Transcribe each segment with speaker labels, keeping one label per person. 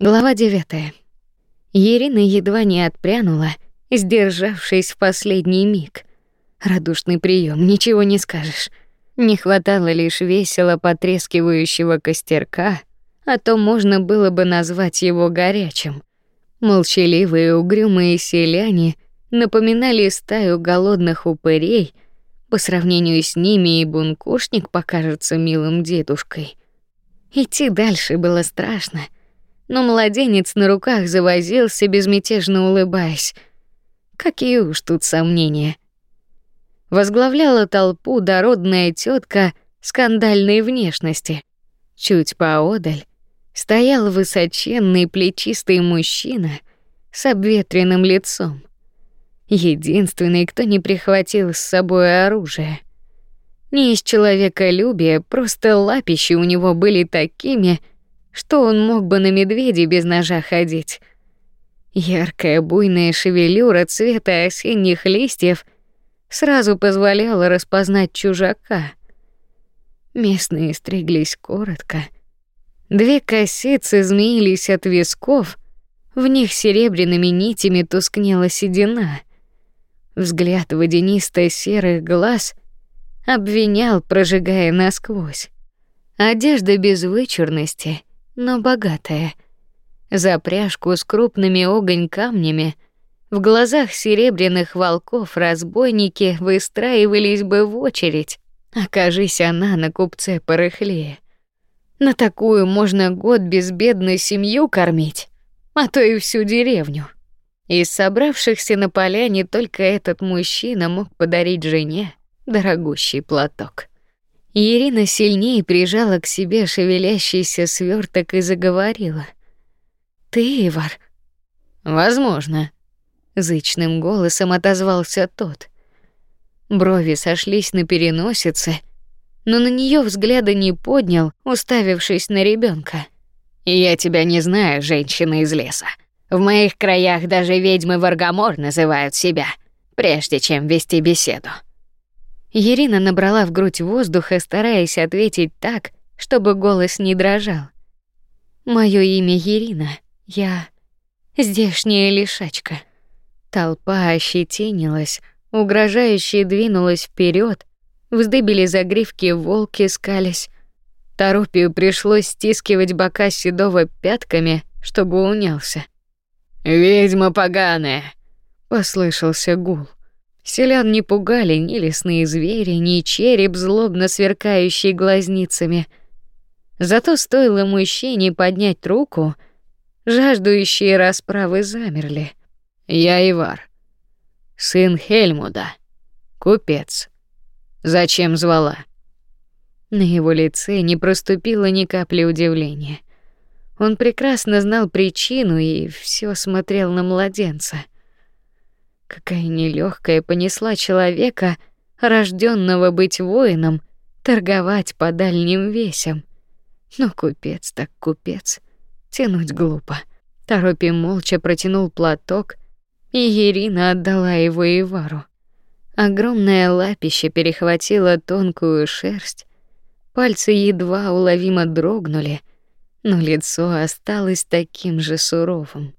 Speaker 1: Глава 9. Ирина едва не отпрянула, сдержавшись в последний миг. Радушный прием, ничего не скажешь. Не хватало лишь весело потрескивающего костерка, а то можно было бы назвать его горячим. Молчаливые угрюмые селяне напоминали стаю голодных упырей. По сравнению с ними и бункушник покажется милым дедушкой. Идти дальше было страшно — но младенец на руках завозился, безмятежно улыбаясь. Какие уж тут сомнения. Возглавляла толпу дородная тетка скандальной внешности. Чуть поодаль стоял высоченный плечистый мужчина с обветренным лицом. Единственный, кто не прихватил с собой оружие. Не из человеколюбия, просто лапищи у него были такими, что он мог бы на медведе без ножа ходить. Яркая буйная шевелюра цвета осенних листьев сразу позволяла распознать чужака. Местные стриглись коротко. Две косицы змеились от висков, в них серебряными нитями тускнела седина. Взгляд водянисто-серых глаз обвинял, прожигая насквозь. Одежда без вычурности — но богатая. За пряжку с крупными огонь-камнями в глазах серебряных волков разбойники выстраивались бы в очередь. Окажись она на купце порыхлее. На такую можно год безбедно семью кормить, а то и всю деревню. Из собравшихся на поляне только этот мужчина мог подарить жене дорогущий платок. Ирина сильнее прижала к себе шевелящийся сверток и заговорила. Ты, Ивар? Возможно, зычным голосом отозвался тот. Брови сошлись на переносице, но на нее взгляда не поднял, уставившись на ребенка. Я тебя не знаю, женщина из леса. В моих краях даже ведьмы Варгамор называют себя, прежде чем вести беседу. Ирина набрала в грудь воздуха, стараясь ответить так, чтобы голос не дрожал. Моё имя Ирина. Я здешняя лешачка. Толпа ощетинилась, угрожающе двинулась вперед, вздыбили загривки волки, оскалились. Торопию пришлось стискивать бока седого пятками, чтобы унялся. «Ведьма поганая!» — послышался гул. Селян не пугали ни лесные звери, ни череп, злобно сверкающий глазницами. Зато стоило мужчине поднять руку, жаждущие расправы замерли. Я Ивар, сын Хельмуда, купец. Зачем звала? На его лице не проступило ни капли удивления. Он прекрасно знал причину и все смотрел на младенца — Какая нелегкая понесла человека, рожденного быть воином, торговать по дальним весям. Но купец так купец, тянуть глупо. Торопи молча протянул платок, и Ирина отдала его Ивару. Огромное лапище перехватило тонкую шерсть, пальцы едва уловимо дрогнули, но лицо осталось таким же суровым.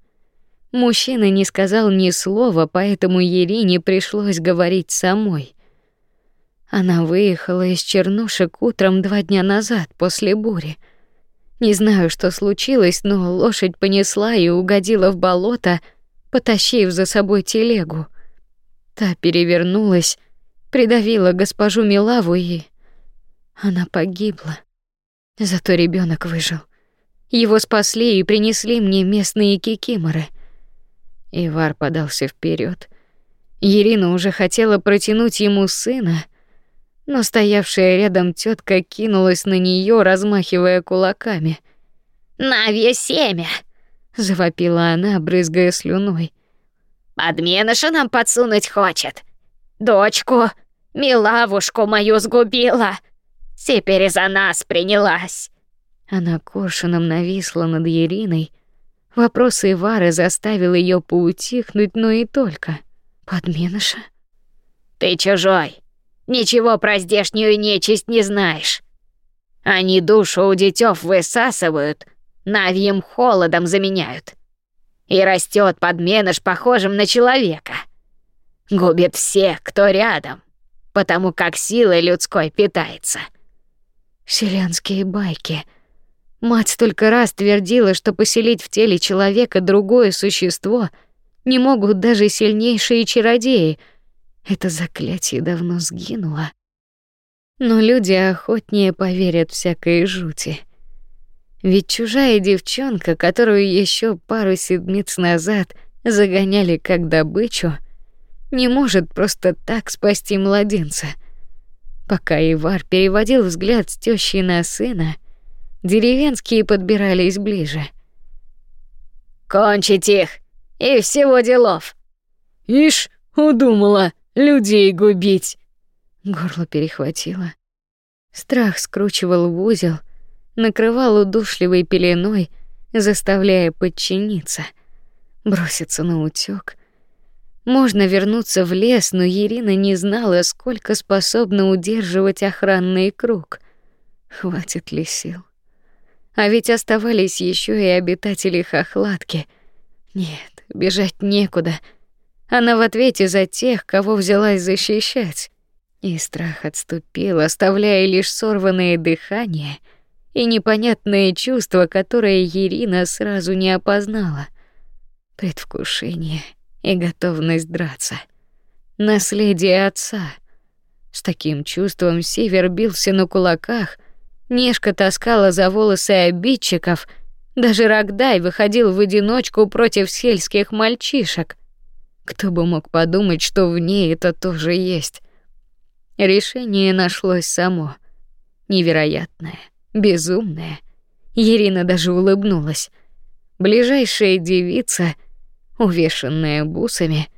Speaker 1: Мужчина не сказал ни слова, поэтому Ерине пришлось говорить самой. Она выехала из Чернушек утром два дня назад после бури. Не знаю, что случилось, но лошадь понесла и угодила в болото, потащив за собой телегу. Та перевернулась, придавила госпожу Милаву и она погибла. Зато ребенок выжил. Его спасли и принесли мне местные кикиморы — Ивар подался вперед. Ирина уже хотела протянуть ему сына, но стоявшая рядом тетка кинулась на нее, размахивая кулаками. «Навье семя!» — завопила она, брызгая слюной. «Подменыша нам подсунуть хочет. Дочку, милавушку мою сгубила. Теперь и за нас принялась». Она коршуном нависла над Ериной, Вопросы Ивары заставил ее поутихнуть, но и только. Подменыша? Ты чужой. Ничего про здешнюю нечисть не знаешь. Они душу у детёв высасывают,
Speaker 2: навьим холодом заменяют. И растет подменыш похожим на человека. Губит всех, кто рядом, потому как силой людской питается.
Speaker 1: Селянские байки. Мать столько раз твердила, что поселить в теле человека другое существо не могут даже сильнейшие чародеи. Это заклятие давно сгинуло. Но люди охотнее поверят всякой жути. Ведь чужая девчонка, которую еще пару седмиц назад загоняли как добычу, не может просто так спасти младенца. Пока Ивар переводил взгляд с тёщи на сына, деревенские подбирались ближе.
Speaker 2: «Кончить их! И всего делов!»
Speaker 3: «Ишь, удумала людей губить!»
Speaker 1: Горло перехватило. Страх скручивал в узел, накрывал удушливой пеленой, заставляя подчиниться, броситься на утёк. Можно вернуться в лес, но Ирина не знала, сколько способна удерживать охранный круг. Хватит ли сил? А ведь оставались еще и обитатели Хохлатки. Нет, бежать некуда. Она в ответе за тех, кого взялась защищать. И страх отступил, оставляя лишь сорванное дыхание и непонятное чувство, которое Ирина сразу не опознала. Предвкушение и готовность драться. Наследие отца. С таким чувством Север бился на кулаках, Нешка таскала за волосы обидчиков, даже Рогдай выходил в одиночку против сельских мальчишек. Кто бы мог подумать, что в ней это тоже есть. Решение нашлось само. Невероятное, безумное. Ирина даже улыбнулась. Ближайшая девица, увешанная бусами,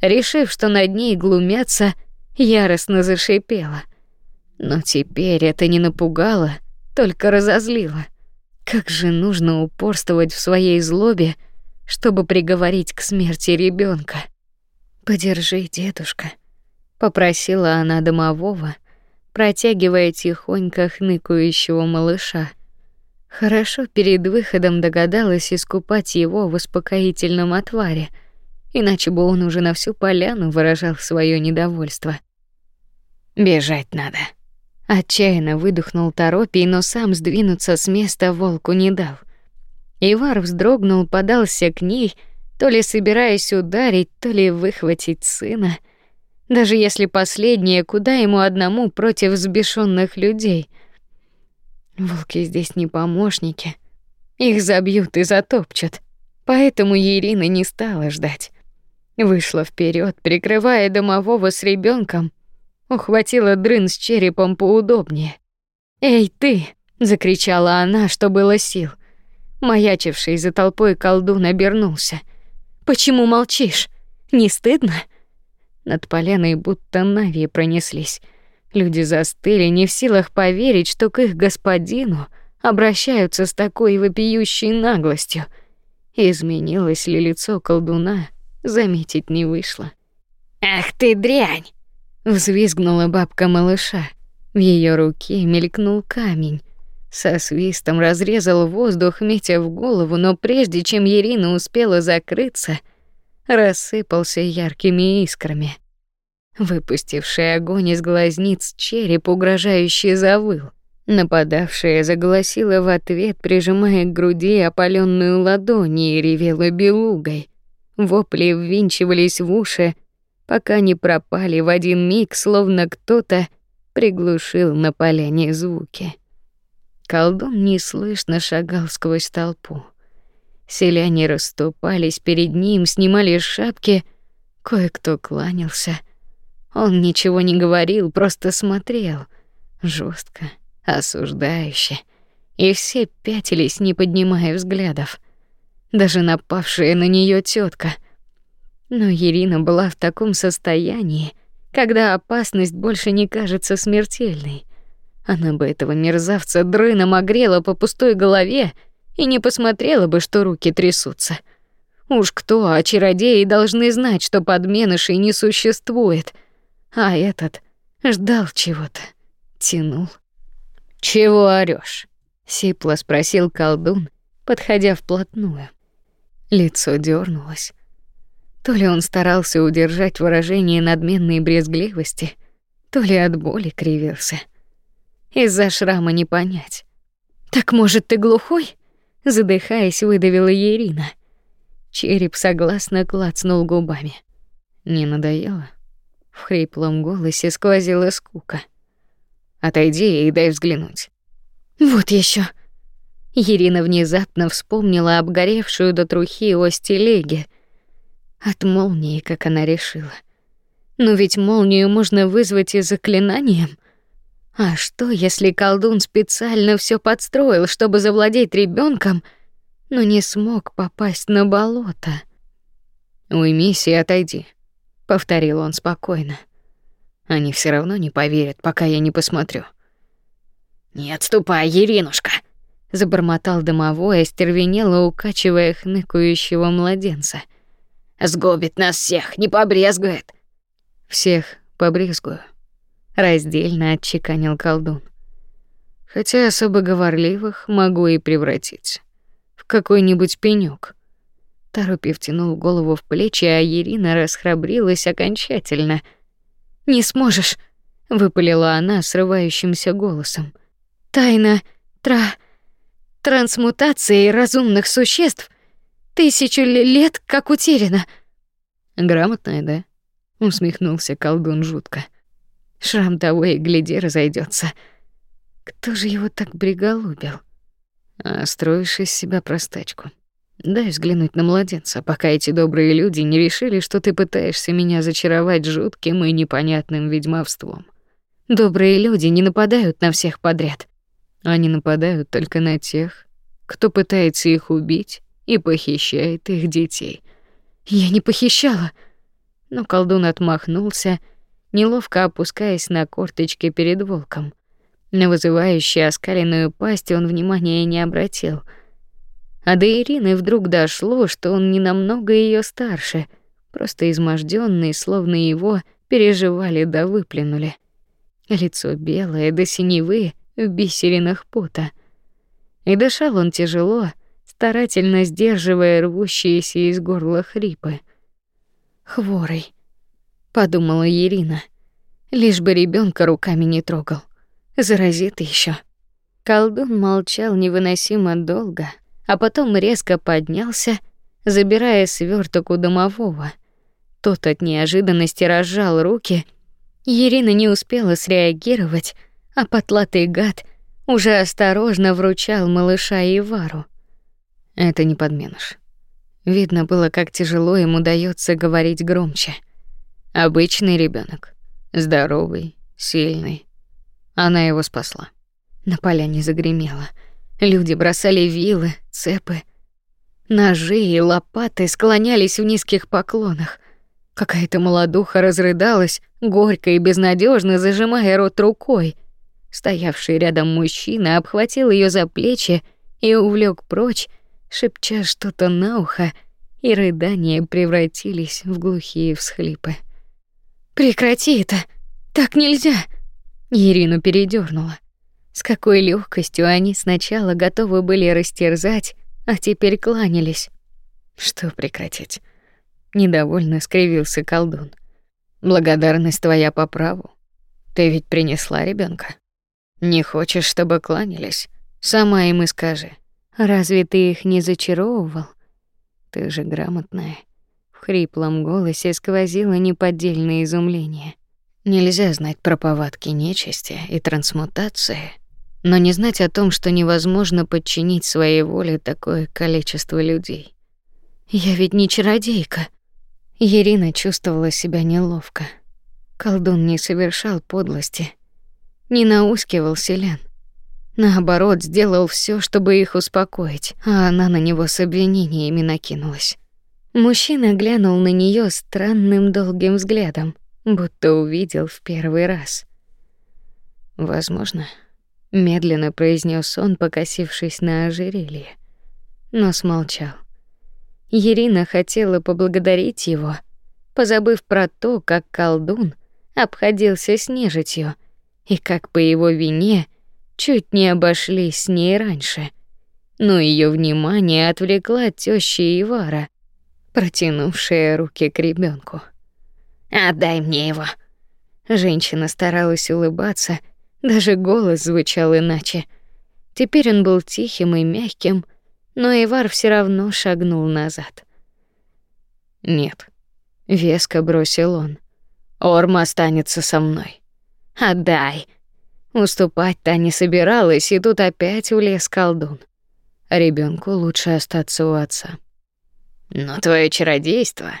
Speaker 1: решив, что над ней глумятся, яростно зашипела. Но теперь это не напугало, только разозлило. Как же нужно упорствовать в своей злобе, чтобы приговорить к смерти ребенка. Подержи, дедушка попросила она домового, протягивая тихонько хныкающего малыша. Хорошо перед выходом догадалась искупать его в успокоительном отваре, иначе бы он уже на всю поляну выражал свое недовольство. Бежать надо. Отчаянно выдохнул Торопий, но сам сдвинуться с места волку не дал. Ивар вздрогнул, подался к ней, то ли собираясь ударить, то ли выхватить сына — даже если последнее куда ему одному против взбешенных людей. Волки здесь не помощники. Их забьют и затопчут. Поэтому Ирина не стала ждать. Вышла вперед, прикрывая домового с ребенком, ухватила дрын с черепом поудобнее. "Эй, ты!" закричала она, что было сил. Маячивший за толпой колдун обернулся. "Почему молчишь? Не стыдно?" Над поляной будто нави пронеслись. Люди застыли, не в силах поверить, что к их господину обращаются с такой вопиющей наглостью. Изменилось ли лицо колдуна, заметить не вышло.
Speaker 2: «Ах ты дрянь!» — взвизгнула бабка малыша.
Speaker 1: В ее руке мелькнул камень. Со свистом разрезал воздух, метя в голову, но прежде чем Ирина успела закрыться — рассыпался яркими искрами. Выпустивший огонь из глазниц череп угрожающе завыл. Нападавшая заголосила в ответ, прижимая к груди опаленную ладонь и ревела белугой. Вопли ввинчивались в уши, пока не пропали в один миг, словно кто-то приглушил на поляне звуки. Колдун неслышно шагал сквозь толпу. Селяне расступались перед ним, снимали шапки, кое-кто кланялся. Он ничего не говорил, просто смотрел, жестко, осуждающе, и все пятились, не поднимая взглядов. Даже напавшая на нее тетка. Но Ирина была в таком состоянии, когда опасность больше не кажется смертельной. Она бы этого мерзавца дрыном огрела по пустой голове и не посмотрела бы, что руки трясутся. Уж кто, а чародеи должны знать, что подменышей не существует. А этот ждал чего-то, тянул.
Speaker 2: «Чего орёшь?»
Speaker 1: — сипло спросил колдун, подходя вплотную. Лицо дернулось. То ли он старался удержать выражение надменной брезгливости, то ли от боли кривился. Из-за шрама не понять. «Так, может, ты глухой?» Задыхаясь, выдавила Ирина. Череп согласно клацнул губами. Не надоело? В хриплом голосе сквозила скука. Отойди и дай взглянуть. Вот еще. Ирина внезапно вспомнила обгоревшую до трухи ось телеги. От молнии, как она решила. Но ведь молнию можно вызвать и заклинанием. А что, если колдун специально все подстроил, чтобы завладеть ребенком, но не смог попасть на болото? Уймись и отойди, повторил он спокойно. Они все равно не поверят, пока я не посмотрю. Не отступай, Иринушка, забормотал домовой, остервенело укачивая хныкающего младенца. Сгубит нас всех, не побрезгует. Всех побрезгую, раздельно отчеканил колдун. Хотя особо говорливых могу и превратить в какой-нибудь пенёк. Торопив тянул голову в плечи, а Ирина расхрабрилась окончательно — не сможешь, выпалила она срывающимся голосом. Тайна тра трансмутации разумных существ тысячу лет как утеряна. Грамотная, да? усмехнулся колдун жутко. Шрам того и гляди разойдется. Кто же его так бриголубил? А строишь из себя простачку. Дай взглянуть на младенца, пока эти добрые люди не решили, что ты пытаешься меня зачаровать жутким и непонятным ведьмовством. Добрые люди не нападают на всех подряд. Они нападают только на тех, кто пытается их убить и похищает их детей. Я не похищала. Но колдун отмахнулся, неловко опускаясь на корточки перед волком. На вызывающую оскаленную пасть он внимания не обратил — а до Ирины вдруг дошло, что он не намного ее старше, просто измождённый, словно его переживали да выплюнули. Лицо белое до синевы в бисеринах пота. И дышал он тяжело, старательно сдерживая рвущиеся из горла хрипы. Хворый, подумала Ирина. Лишь бы ребенка руками не трогал. Заразит еще. Колдун молчал невыносимо долго, а потом резко поднялся, забирая сверток у домового. Тот от неожиданности разжал руки. Ирина не успела среагировать, а потлатый гад уже осторожно вручал малыша Ивару. Это не подменыш. Видно было, как тяжело ему дается говорить громче. Обычный ребенок, здоровый, сильный. Она его спасла. На поляне загремело. Люди бросали вилы, цепы, ножи и лопаты, склонялись в низких поклонах. Какая-то молодуха разрыдалась, горько и безнадежно зажимая рот рукой. Стоявший рядом мужчина обхватил ее за плечи и увлек прочь, шепча что-то на ухо, и рыдания превратились в глухие всхлипы. Прекрати это. Так нельзя. Ирину передернула. С какой легкостью они сначала готовы были растерзать, а теперь кланялись. Что прекратить? Недовольно скривился колдун. Благодарность твоя по праву. Ты ведь принесла ребенка. Не хочешь, чтобы кланялись? Сама им и скажи. Разве ты их не зачаровывал? Ты же грамотная. В хриплом голосе сквозило неподдельное изумление. Нельзя знать про повадки нечисти и трансмутации, но не знать о том, что невозможно подчинить своей воле такое количество людей. Я ведь не чародейка. Ирина чувствовала себя неловко. Колдун не совершал подлости, не наускивал селян. Наоборот, сделал все, чтобы их успокоить, а она на него с обвинениями накинулась. Мужчина глянул на нее странным долгим взглядом, будто увидел в первый раз. Возможно, медленно произнес он, покосившись на ожерелье, но смолчал. Ирина хотела поблагодарить его, позабыв про то, как колдун обходился с нежитью и как по его вине чуть не обошлись с ней раньше. но ее внимание отвлекла тёща Ивара, протянувшая руки к ребенку.
Speaker 2: «Отдай мне его».
Speaker 1: Женщина старалась улыбаться, даже голос звучал иначе. Теперь он был тихим и мягким, но Ивар все равно шагнул назад. «Нет», — веско бросил он. «Орм останется со мной».
Speaker 2: «Отдай».
Speaker 1: Уступать та не собиралась, и тут опять улез колдун. Ребенку лучше остаться у отца.
Speaker 2: «Но твое чародейство...»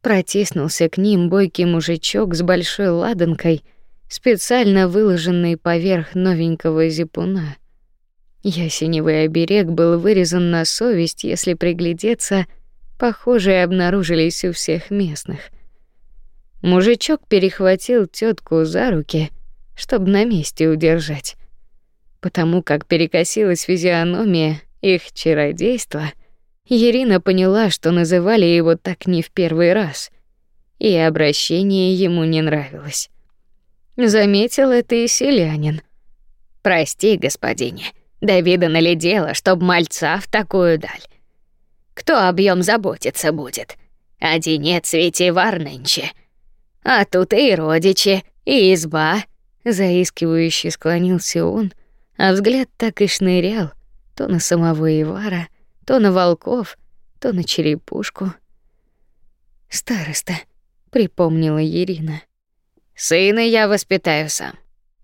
Speaker 1: Протиснулся к ним бойкий мужичок с большой ладанкой, специально выложенной поверх новенького зипуна. Ясеневый оберег был вырезан на совесть, если приглядеться, похожие обнаружились у всех местных. Мужичок перехватил тетку за руки, чтобы на месте удержать. Потому как перекосилась физиономия их чародейства, Ирина поняла, что называли его так не в первый раз, и обращение ему не нравилось. Заметил это и селянин.
Speaker 2: «Прости, господине», да видано ли дело, чтоб мальца в такую даль? Кто объем заботиться будет? Одинец ведь и вар нынче. А тут и родичи, и изба.
Speaker 1: Заискивающе склонился он, а взгляд так и шнырял то на самого Ивара, то на волков, то на черепушку. Староста, припомнила Ирина.
Speaker 2: Сына я воспитаю сам,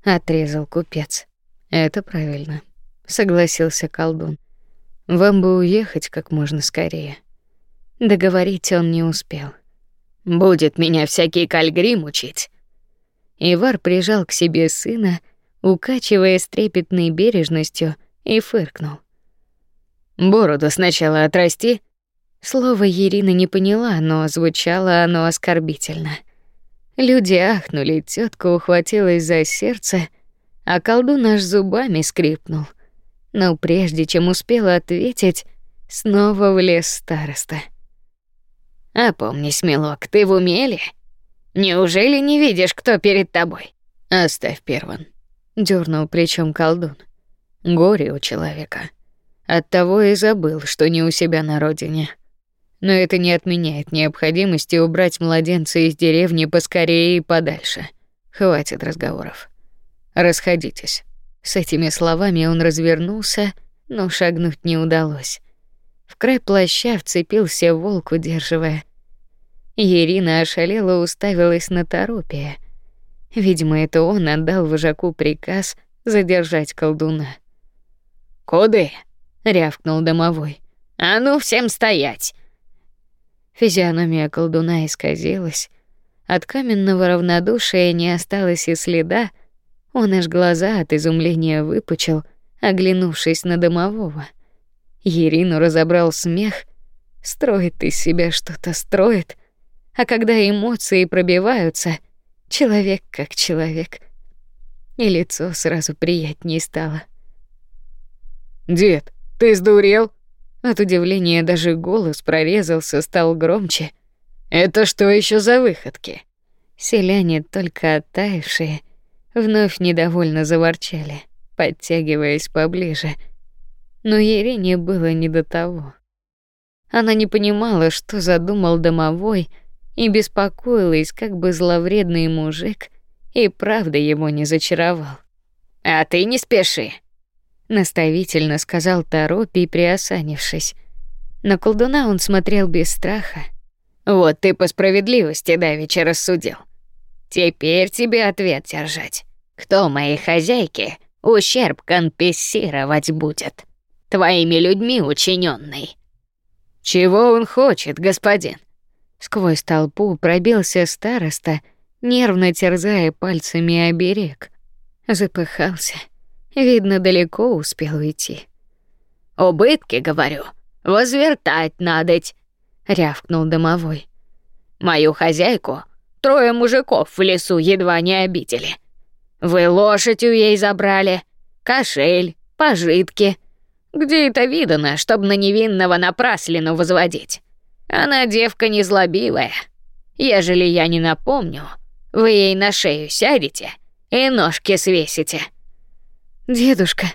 Speaker 1: отрезал купец. Это правильно согласился колдун. Вам бы уехать как можно скорее. Договорить он не успел.
Speaker 2: Будет меня всякий кальгрим учить.
Speaker 1: Ивар прижал к себе сына, укачивая с трепетной бережностью, и фыркнул.
Speaker 2: Бороду сначала отрасти.
Speaker 1: Слово Ирина не поняла, но звучало оно оскорбительно. Люди ахнули, тетка ухватилась за сердце, а колдун аж зубами скрипнул — но прежде чем успела ответить, снова влез староста.
Speaker 2: «Опомнись, милок, ты в умеле? Неужели не видишь, кто перед тобой?»
Speaker 1: «Оставь первым», — дернул плечом колдун. «Горе у человека. Оттого и забыл, что не у себя на родине. Но это не отменяет необходимости убрать младенца из деревни поскорее и подальше. Хватит разговоров. Расходитесь». С этими словами он развернулся, но шагнуть не удалось. В край плаща вцепился волк, удерживая. Ирина ошалела уставилась на Торопия. Видимо, это он отдал вожаку приказ задержать колдуна.
Speaker 2: «Куды?»
Speaker 1: — рявкнул домовой.
Speaker 2: «А ну, всем стоять!»
Speaker 1: Физиономия колдуна исказилась. От каменного равнодушия не осталось и следа, он аж глаза от изумления выпучил, оглянувшись на домового. Ирину разобрал смех. Строит из себя что-то, строит. А когда эмоции пробиваются, человек как человек. И лицо сразу приятнее стало.
Speaker 3: «Дед, ты сдурел?»
Speaker 1: От удивления даже голос прорезался, стал громче.
Speaker 3: «Это что еще за выходки?»
Speaker 1: Селяне, только оттаившие, вновь недовольно заворчали, подтягиваясь поближе. Но Ерине было не до того. Она не понимала, что задумал домовой, и беспокоилась, как бы зловредный мужик и правда его не зачаровал.
Speaker 2: «А ты не спеши», —
Speaker 1: наставительно сказал Торопий, приосанившись. На колдуна он смотрел без страха.
Speaker 2: «Вот ты по справедливости давеча рассудил. Теперь тебе ответ держать. Кто моей хозяйке ущерб компенсировать будет? Твоими людьми учиненный.
Speaker 3: Чего он хочет, господин?
Speaker 1: Сквозь толпу пробился староста, нервно терзая пальцами оберег. Запыхался. Видно, далеко успел уйти.
Speaker 2: «Убытки, говорю, возвертать надоть», — рявкнул домовой. «Мою хозяйку Трое мужиков в лесу едва не обидели. Вы лошадь у ей забрали, кошель, пожитки. Где это видано, чтобы на невинного напраслину возводить? Она девка не злобивая. Ежели я не напомню, вы ей на шею сядете и ножки свесите.
Speaker 1: Дедушка.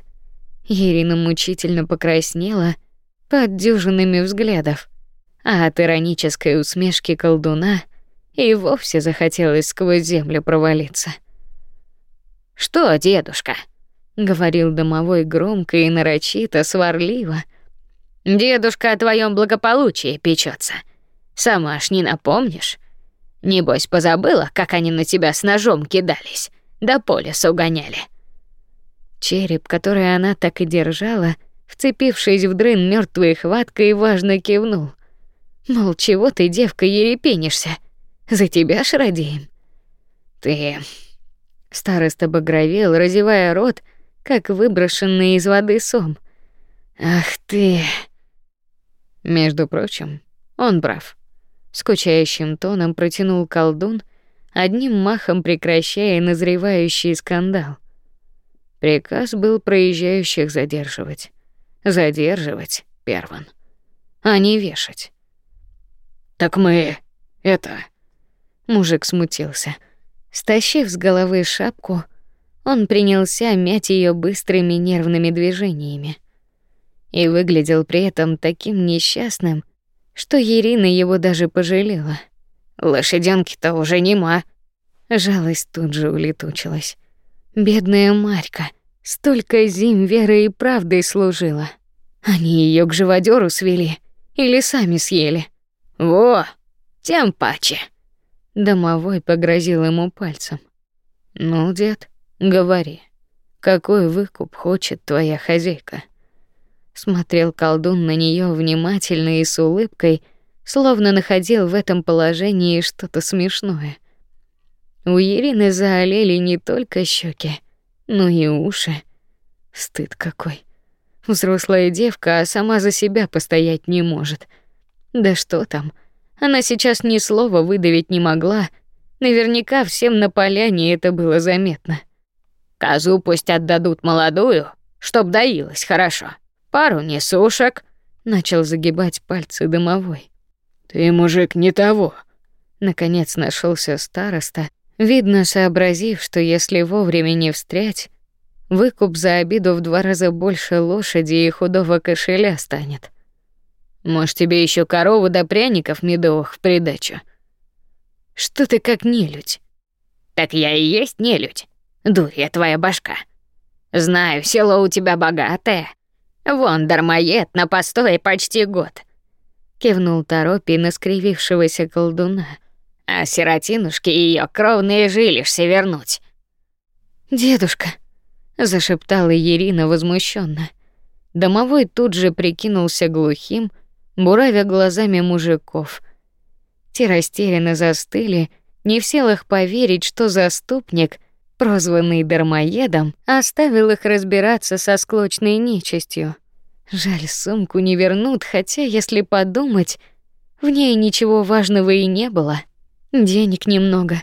Speaker 1: Ирина мучительно покраснела под дюжинами взглядов, а от иронической усмешки колдуна и вовсе захотелось сквозь землю провалиться.
Speaker 2: «Что, дедушка?»
Speaker 1: — говорил домовой громко и нарочито, сварливо.
Speaker 2: «Дедушка о твоем благополучии печется. Сама ж не напомнишь. Небось, позабыла, как они на тебя с ножом кидались, до поля угоняли».
Speaker 1: Череп, который она так и держала, вцепившись в дрын мертвой хваткой, важно кивнул. Мол, чего ты, девка, ерепенишься? За тебя ж радеем.
Speaker 2: Ты...
Speaker 1: Староста багровел, разевая рот, как выброшенный из воды сом. Ах ты... Между прочим, он прав. Скучающим тоном протянул колдун, одним махом прекращая назревающий скандал. Приказ был проезжающих задерживать. Задерживать первым, а не вешать.
Speaker 3: Так мы это
Speaker 1: Мужик смутился. Стащив с головы шапку, он принялся мять ее быстрыми нервными движениями. И выглядел при этом таким несчастным, что Ирина его даже пожалела.
Speaker 2: Лошадёнки-то уже нема.
Speaker 1: Жалость тут же улетучилась. Бедная Марька, столько зим верой и правдой служила. Они ее к живодеру свели или сами съели.
Speaker 2: Во, тем паче.
Speaker 1: Домовой погрозил ему пальцем. Ну, дед, говори. Какой выкуп хочет твоя хозяйка? Смотрел колдун на нее внимательно и с улыбкой, словно находил в этом положении что-то смешное. У Ирины заолели не только щеки, но и уши. Стыд какой. Взрослая девка, а сама за себя постоять не может. Да что там? Она сейчас ни слова выдавить не могла. Наверняка всем на поляне это было заметно.
Speaker 2: Козу пусть отдадут молодую, чтоб доилась хорошо. Пару несушек,
Speaker 1: начал загибать пальцы домовой.
Speaker 3: Ты мужик не того.
Speaker 1: Наконец нашелся староста, видно сообразив, что если вовремя не встрять, выкуп за обиду в два раза больше лошади и худого кошеля станет.
Speaker 2: Может, тебе еще корову да пряников медовых в придачу?
Speaker 1: Что ты как нелюдь?
Speaker 2: Так я и есть нелюдь. Дурья твоя башка. Знаю, село у тебя богатое. Вон дармоед на постое почти год.
Speaker 1: Кивнул Торопи на скривившегося колдуна.
Speaker 2: А сиротинушке ее кровные жилишься вернуть.
Speaker 1: Дедушка, зашептала Ирина возмущенно. Домовой тут же прикинулся глухим, буравя глазами мужиков. Те растерянно застыли, не в силах поверить, что заступник, прозванный дармоедом, оставил их разбираться со склочной нечистью. Жаль, сумку не вернут, хотя, если подумать, в ней ничего важного и не было. Денег немного,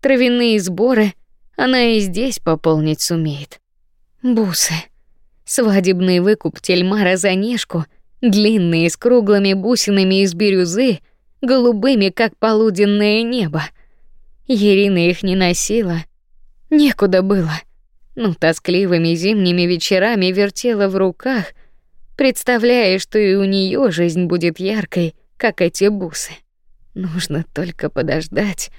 Speaker 1: травяные сборы она и здесь пополнить сумеет. Бусы. Свадебный выкуп Тельмара за Нежку — длинные с круглыми бусинами из бирюзы, голубыми, как полуденное небо. Ирина их не носила, некуда было. Ну, тоскливыми зимними вечерами вертела в руках, представляя, что и у нее жизнь будет яркой, как эти бусы. Нужно только подождать.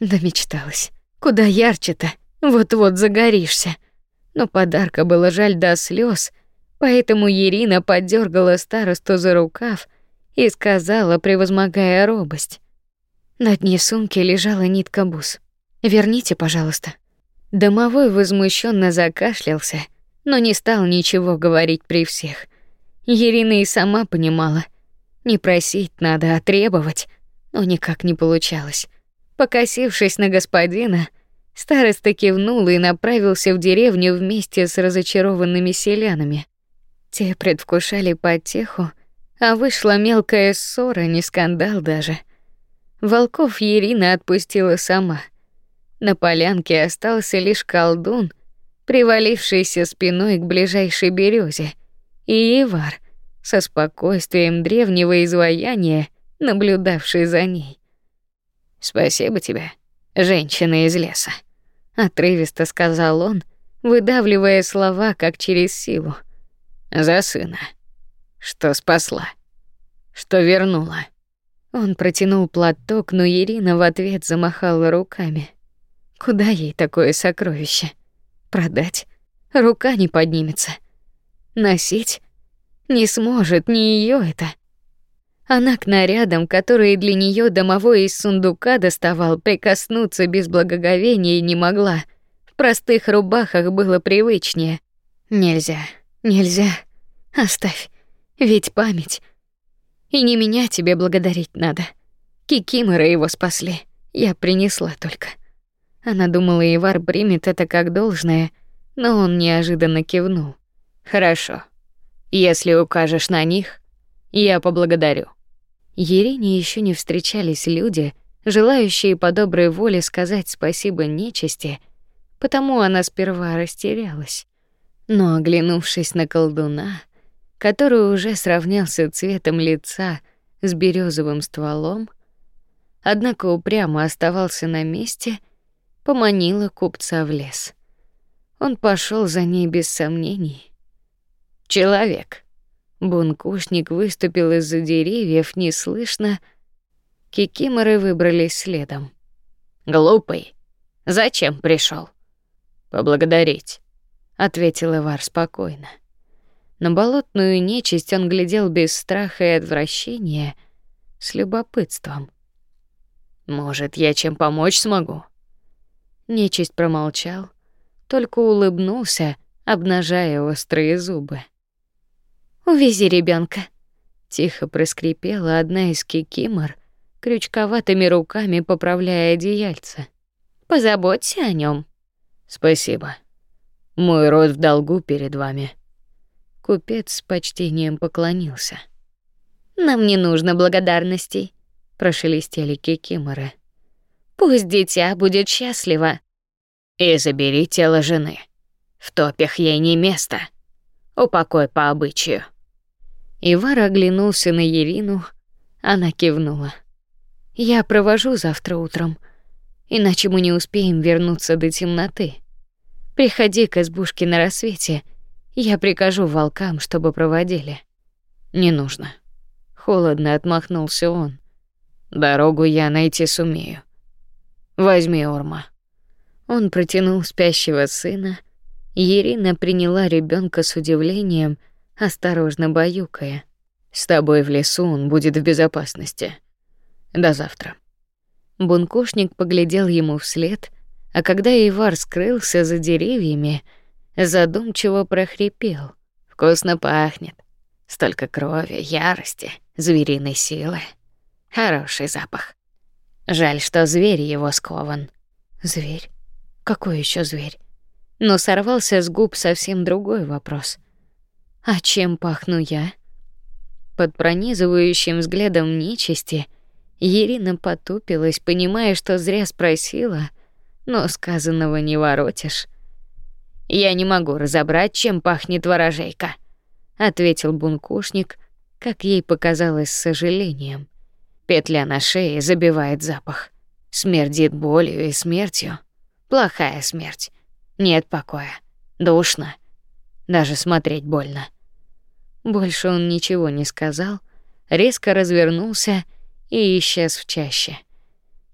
Speaker 1: Да мечталась. Куда ярче-то? Вот-вот загоришься. Но подарка было жаль до слез. Поэтому Ирина подергала старосту за рукав и сказала, превозмогая робость: "На дне сумки лежала нитка бус. Верните, пожалуйста". Домовой возмущенно закашлялся, но не стал ничего говорить при всех. Ирина и сама понимала, не просить надо, а требовать, но никак не получалось. Покосившись на господина, староста кивнул и направился в деревню вместе с разочарованными селянами. Те предвкушали потеху, а вышла мелкая ссора, не скандал даже. Волков Ирина отпустила сама. На полянке остался лишь колдун, привалившийся спиной к ближайшей березе, и Ивар со спокойствием древнего изваяния, наблюдавший за ней.
Speaker 2: Спасибо тебе, женщина из леса,
Speaker 1: отрывисто сказал он, выдавливая слова как через силу.
Speaker 2: За сына. Что спасла. Что вернула.
Speaker 1: Он протянул платок, но Ирина в ответ замахала руками. Куда ей такое сокровище? Продать? Рука не поднимется. Носить? Не сможет, не ее это. Она к нарядам, которые для нее домовой из сундука доставал, прикоснуться без благоговения не могла. В простых рубахах было привычнее. Нельзя, нельзя. Оставь. Ведь память. И не меня тебе благодарить надо. Кикиморы его спасли. Я принесла только. Она думала, Ивар примет это как должное, но он неожиданно кивнул.
Speaker 2: Хорошо. Если укажешь на них, я поблагодарю.
Speaker 1: Ерине еще не встречались люди, желающие по доброй воле сказать спасибо нечисти, потому она сперва растерялась. Но оглянувшись на колдуна, который уже сравнялся цветом лица с березовым стволом, однако упрямо оставался на месте, поманила купца в лес. Он пошел за ней без сомнений. Человек. Бункушник выступил из-за деревьев неслышно. Кикиморы выбрались следом.
Speaker 2: Глупый. Зачем пришел?
Speaker 3: Поблагодарить,
Speaker 1: ответил Ивар спокойно. На болотную нечисть он глядел без страха и отвращения, с любопытством.
Speaker 2: Может, я чем помочь смогу?
Speaker 1: Нечисть промолчал, только улыбнулся, обнажая острые зубы. Увези ребенка, тихо проскрипела одна из кикимор, крючковатыми руками поправляя одеяльце. Позаботься о нем.
Speaker 3: Спасибо. Мой род в долгу перед вами.
Speaker 1: Купец с почтением поклонился. Нам не нужно благодарностей, прошелестели кикиморы. Пусть дитя будет счастливо.
Speaker 2: И забери тело жены. В топях ей не место. Упокой по обычаю.
Speaker 1: Ивар оглянулся на Ирину, она кивнула. Я провожу завтра утром, иначе мы не успеем вернуться до темноты. Приходи к избушке на рассвете я прикажу волкам, чтобы проводили.
Speaker 3: Не нужно. Холодно отмахнулся он. Дорогу я найти сумею. Возьми Орма.
Speaker 1: Он протянул спящего сына. Ирина приняла ребенка с удивлением, осторожно баюкая.
Speaker 3: С тобой в лесу он будет в безопасности. До завтра.
Speaker 1: Бункушник поглядел ему вслед, а когда Ивар скрылся за деревьями, задумчиво прохрипел: "Вкусно пахнет. Столько крови, ярости, звериной силы. Хороший запах. Жаль, что зверь его скован. Зверь? Какой еще зверь? Но сорвался с губ совсем другой вопрос. А чем пахну я? Под пронизывающим взглядом нечисти Ирина потупилась, понимая, что зря спросила, но сказанного не воротишь. Я не могу разобрать, чем пахнет ворожейка, ответил бункушник, как ей показалось с сожалением. Петля на шее забивает запах. Смердит болью и смертью. Плохая смерть. Нет покоя. Душно. Даже смотреть больно. Больше он ничего не сказал, резко развернулся и исчез в чаще.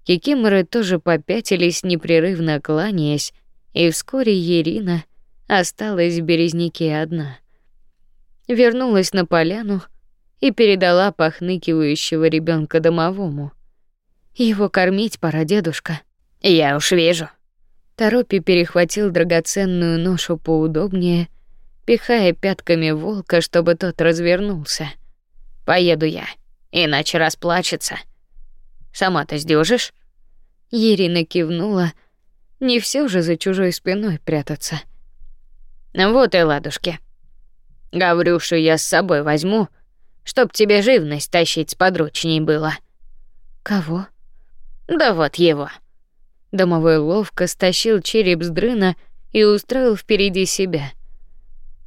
Speaker 1: Кикиморы тоже попятились, непрерывно кланяясь, и вскоре Ирина осталась в березняке одна. Вернулась на поляну и передала похныкивающего ребенка домовому. Его кормить пора, дедушка.
Speaker 2: Я уж вижу.
Speaker 1: Торопи перехватил драгоценную ношу поудобнее, пихая пятками волка, чтобы тот развернулся.
Speaker 2: Поеду я, иначе расплачется. Сама-то сдюжишь?
Speaker 1: Ирина кивнула, не все же за чужой спиной прятаться.
Speaker 2: Вот и ладушки. Гаврюшу я с собой возьму, чтоб тебе живность тащить подручней было.
Speaker 1: Кого?
Speaker 2: Да вот его.
Speaker 1: Домовой ловко стащил череп с дрына и устроил впереди себя.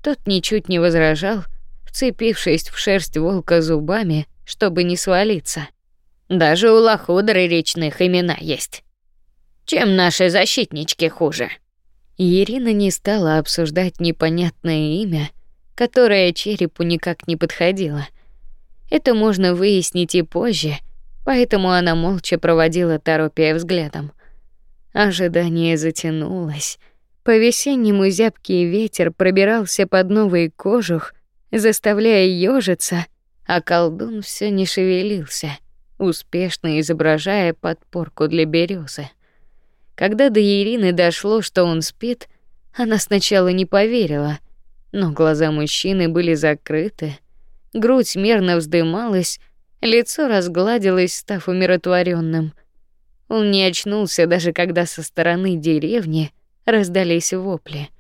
Speaker 1: Тот ничуть не возражал, вцепившись в шерсть волка зубами, чтобы не свалиться.
Speaker 2: Даже у лохудры речных имена есть. Чем наши защитнички хуже?
Speaker 1: Ирина не стала обсуждать непонятное имя, которая черепу никак не подходила. Это можно выяснить и позже, поэтому она молча проводила Торопия взглядом. Ожидание затянулось. По-весеннему зябкий ветер пробирался под новый кожух, заставляя ёжиться, а колдун все не шевелился, успешно изображая подпорку для березы. Когда до Ирины дошло, что он спит, она сначала не поверила, но глаза мужчины были закрыты, грудь мерно вздымалась, лицо разгладилось, став умиротворенным. Он не очнулся даже когда со стороны деревни раздались вопли.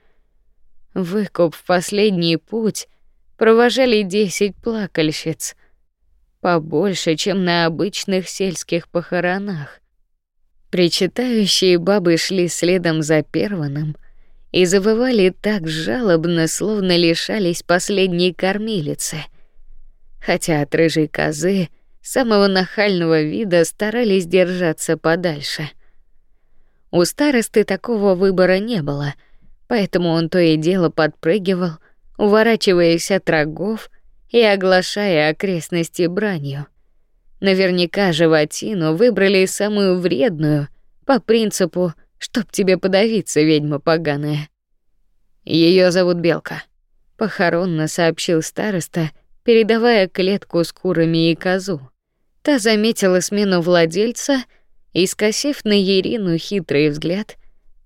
Speaker 1: Выкуп в последний путь провожали десять плакальщиц, побольше, чем на обычных сельских похоронах. Причитающие бабы шли следом за первым и завывали так жалобно, словно лишались последней кормилицы. Хотя от рыжей козы самого нахального вида старались держаться подальше. У старосты такого выбора не было, поэтому он то и дело подпрыгивал, уворачиваясь от рогов и оглашая окрестности бранью. Наверняка животину выбрали самую вредную, по принципу «чтоб тебе подавиться, ведьма поганая». Ее зовут Белка, похоронно сообщил староста, передавая клетку с курами и козу. Та заметила смену владельца и, скосив на Ерину хитрый взгляд,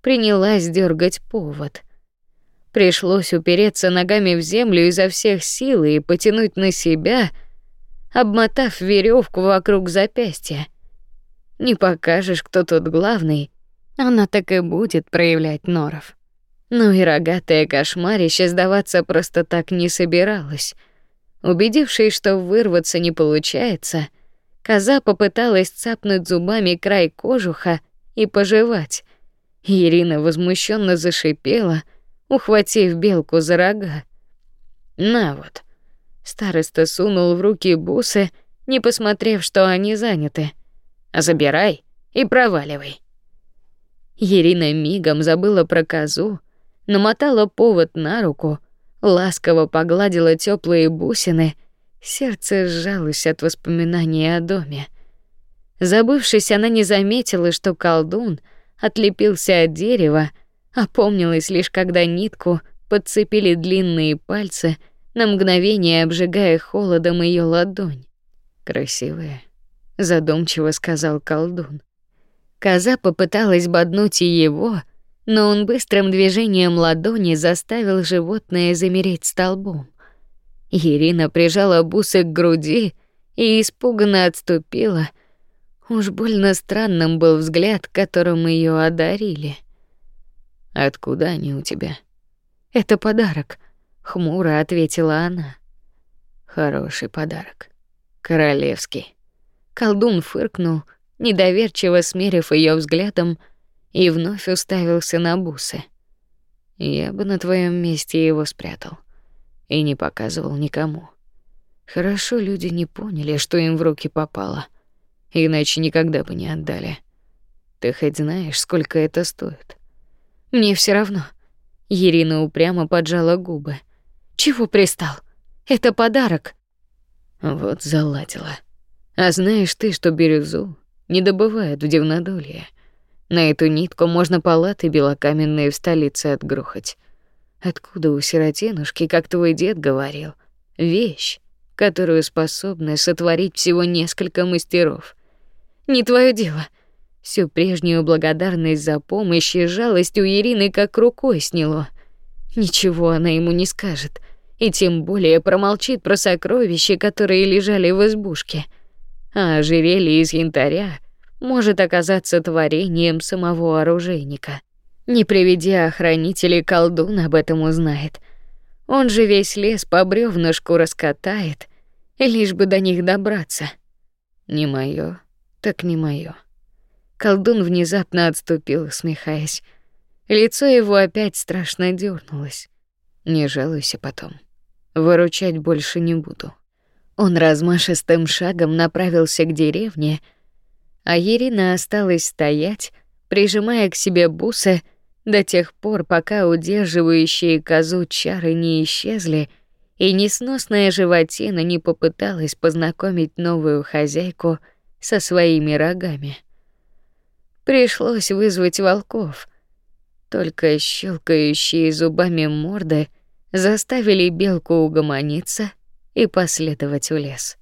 Speaker 1: принялась дергать повод. Пришлось упереться ногами в землю изо всех сил и потянуть на себя, обмотав веревку вокруг запястья. Не покажешь, кто тут главный, она так и будет проявлять норов. Ну и рогатая кошмарище сдаваться просто так не собиралась. Убедившись, что вырваться не получается, коза попыталась цапнуть зубами край кожуха и пожевать. Ирина возмущенно зашипела — ухватив белку за рога. На вот. Староста сунул в руки бусы, не посмотрев, что они заняты. Забирай и проваливай. Ирина мигом забыла про козу, намотала повод на руку, ласково погладила теплые бусины, сердце сжалось от воспоминаний о доме. Забывшись, она не заметила, что колдун отлепился от дерева, Опомнилась лишь когда нитку подцепили длинные пальцы, на мгновение обжигая холодом ее ладонь. Красивая, задумчиво сказал колдун. Коза попыталась боднуть и его, но он быстрым движением ладони заставил животное замереть столбом. Ирина прижала бусы к груди и испуганно отступила. Уж больно странным был взгляд, которым ее одарили. Откуда они у тебя? Это подарок, хмуро ответила она. Хороший подарок. Королевский. Колдун фыркнул, недоверчиво смерив ее взглядом, и вновь уставился на бусы. Я бы на твоем месте его спрятал и не показывал никому. Хорошо люди не поняли, что им в руки попало, иначе никогда бы не отдали. Ты хоть знаешь, сколько это стоит? Мне все равно. Ирина упрямо поджала губы. Чего пристал? Это подарок. Вот заладила. А знаешь ты, что бирюзу не добывают в Дивнодолье? На эту нитку можно палаты белокаменные в столице отгрохать. Откуда у сиротинушки, как твой дед говорил, вещь, которую способны сотворить всего несколько мастеров? Не твое дело. Всю прежнюю благодарность за помощь и жалость у Ирины как рукой сняло. Ничего она ему не скажет, и тем более промолчит про сокровища, которые лежали в избушке. А ожерелье из янтаря может оказаться творением самого оружейника. Не приведя охранителей, колдун об этом узнает. Он же весь лес по бревнышку раскатает, лишь бы до них добраться. Не моё, так не моё. Колдун внезапно отступил, усмехаясь. Лицо его опять страшно дернулось. Не жалуйся потом. Выручать больше не буду. Он размашистым шагом направился к деревне, а Ирина осталась стоять, прижимая к себе бусы до тех пор, пока удерживающие козу чары не исчезли и несносная животина не попыталась познакомить новую хозяйку со своими рогами. Пришлось вызвать волков. Только щелкающие зубами морды заставили белку угомониться и последовать в лес.